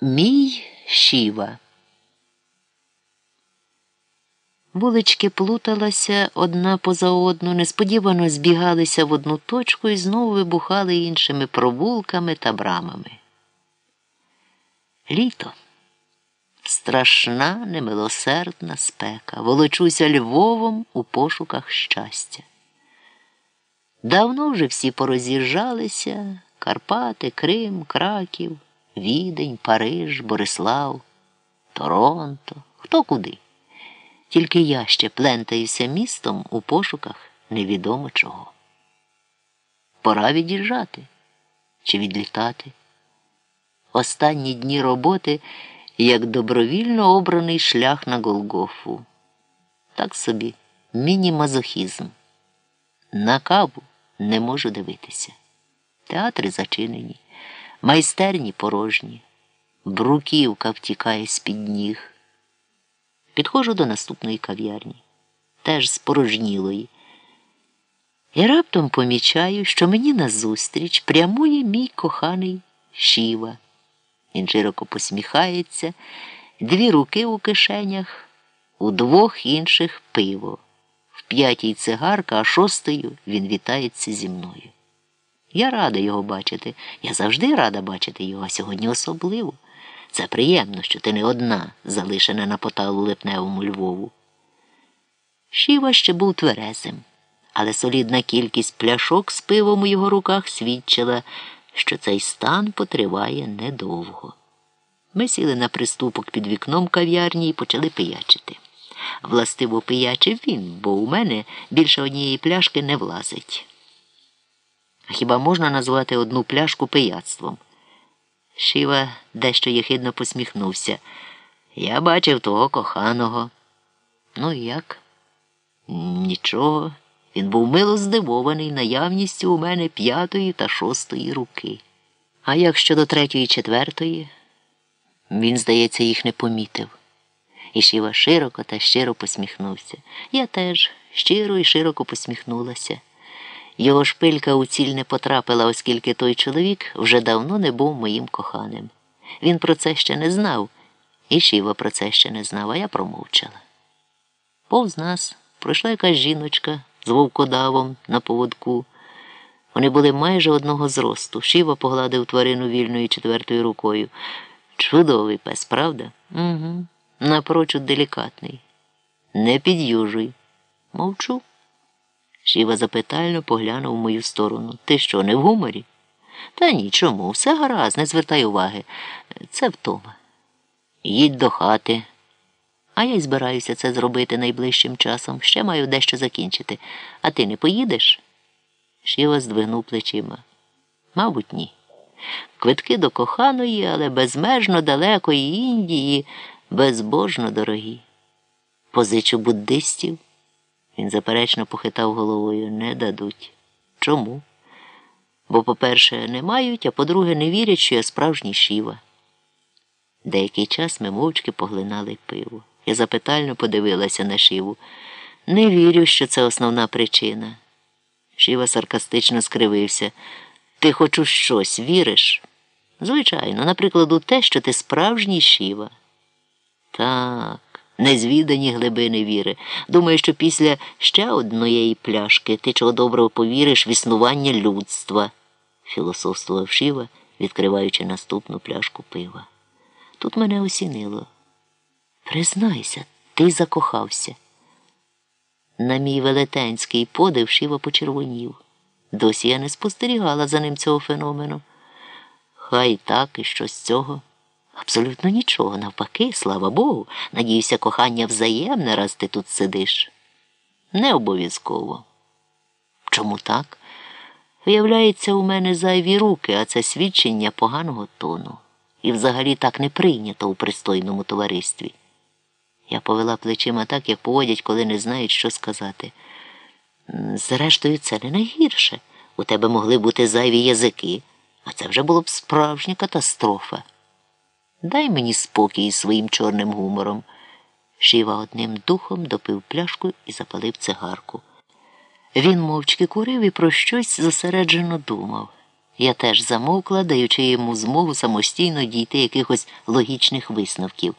Мій Шіва. Вулички плуталася одна поза одну, несподівано збігалися в одну точку і знову вибухали іншими провулками та брамами. Літо. Страшна, немилосердна спека. Волочуся Львовом у пошуках щастя. Давно вже всі пороз'їжджалися Карпати, Крим, Краків. Відень, Париж, Борислав, Торонто, хто куди. Тільки я ще плентаюся містом у пошуках невідомо чого. Пора від'їжджати чи відлітати. Останні дні роботи як добровільно обраний шлях на Голгофу. Так собі міні-мазохізм. На каву не можу дивитися. Театри зачинені майстерні порожні, бруківка втікає з під ніг. Підходжу до наступної кав'ярні, теж спорожнілої. І раптом помічаю, що мені назустріч прямує мій коханий Шіва. Він широко посміхається, дві руки у кишенях, у двох інших пиво. В п'ятій цигарка, а шостою він вітається зі мною. Я рада його бачити. Я завжди рада бачити його, а сьогодні особливо. Це приємно, що ти не одна, залишена на поталу липневому Львову. Шіва ще був тверезим, але солідна кількість пляшок з пивом у його руках свідчила, що цей стан потриває недовго. Ми сіли на приступок під вікном кав'ярні і почали пиячити. Властиво пиячив він, бо у мене більше однієї пляшки не влазить. Хіба можна назвати одну пляшку пияцтвом? Шіва дещо єхидно посміхнувся. Я бачив того коханого. Ну і як? Нічого. Він був мило здивований наявністю у мене п'ятої та шостої руки. А як щодо третьої і четвертої, він, здається, їх не помітив. І Шіва широко та щиро посміхнувся. Я теж щиро і широко посміхнулася. Його шпилька у ціль не потрапила, оскільки той чоловік вже давно не був моїм коханим. Він про це ще не знав, і Шіва про це ще не знав, а я промовчала. Повз нас пройшла якась жіночка з вовкодавом на поводку. Вони були майже одного зросту. Шіва погладив тварину вільною четвертою рукою. Чудовий пес, правда? Угу. Напрочуд делікатний. Не під'южуй. Мовчу. Шіва запитально поглянув в мою сторону. Ти що, не в гуморі? Та ні, чому, все гаразд, не звертай уваги. Це втома. Їдь до хати. А я й збираюся це зробити найближчим часом. Ще маю дещо закінчити. А ти не поїдеш? Шіва здвигнув плечима. Мабуть, ні. Квитки до коханої, але безмежно далекої Індії, безбожно дорогі. Позичу буддистів. Він заперечно похитав головою не дадуть. Чому? Бо, по-перше, не мають, а по-друге, не вірять, що я справжній шіва. Деякий час ми мовчки поглинали пиво. Я запитально подивилася на шиву. Не вірю, що це основна причина. Шіва саркастично скривився. Ти хоч у щось віриш? Звичайно, наприклад, у те, що ти справжній шіва. Так незвідані глибини віри. Думаю, що після ще однієї пляшки ти чого доброго повіриш в існування людства, філософствував Шіва, відкриваючи наступну пляшку пива. Тут мене осінило. Признайся, ти закохався. На мій велетенський подив Шіва почервонів. Досі я не спостерігала за ним цього феномену. Хай так і що з цього. Абсолютно нічого, навпаки, слава Богу, надіюся, кохання взаємне, раз ти тут сидиш. Не обов'язково. Чому так? Виявляється, у мене зайві руки, а це свідчення поганого тону. І взагалі так не прийнято у пристойному товаристві. Я повела плечима так, як поводять, коли не знають, що сказати. Зрештою, це не найгірше. У тебе могли бути зайві язики, а це вже було б справжня катастрофа. Дай мені спокій своїм чорним гумором. Шіва одним духом допив пляшку і запалив цигарку. Він мовчки курив і про щось зосереджено думав. Я теж замовкла, даючи йому змогу самостійно дійти якихось логічних висновків.